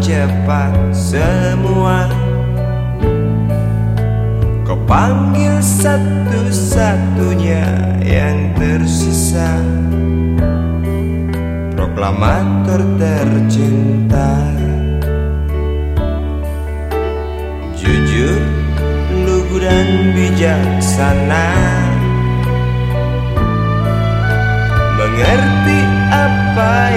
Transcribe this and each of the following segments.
cepat semua. Kau panggil satu-satunya yang tersisa. Proklamator tercinta Jujur, lugu dan bijaksana. Mengerti apa yang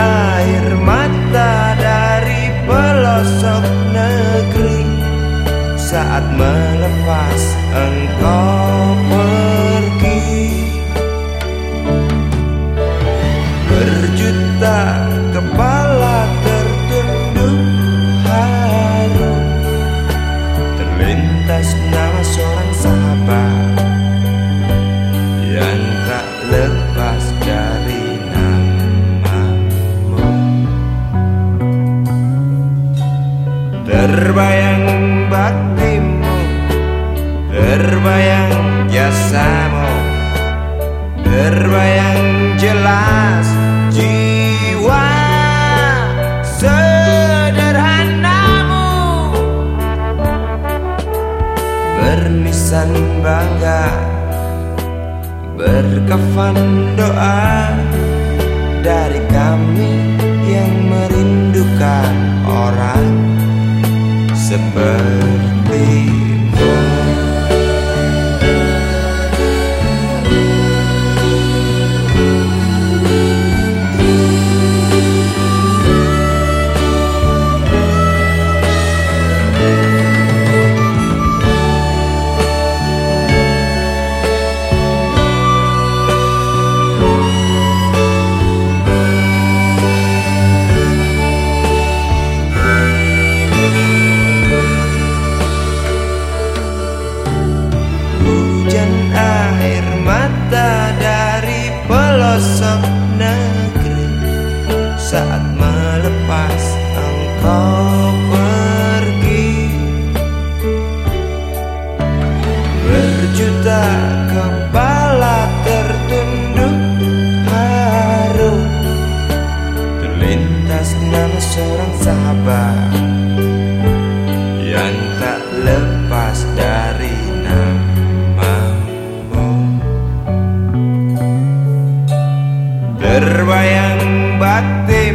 air mata dari pelosok negeri. Saat melepas engkau Terbayang baktimu Terbayang jasamu Terbayang jelas jiwa sederhanamu. Bernisan bangga Berkafan doa Dari kami yang merindukan orang separately. Berjuta kepala tertunduk haru Terlintas nama seorang sahabat Yang tak lepas dari namamu. Terbayang baktimu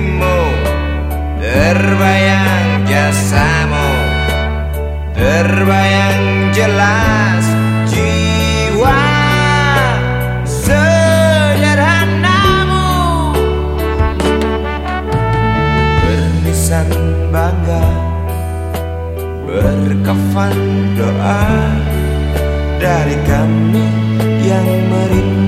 Terbayang jasamu Terbayang jelas jiwa sederhanamu. Bernisan bangga Berkafan doa Dari kami yang orang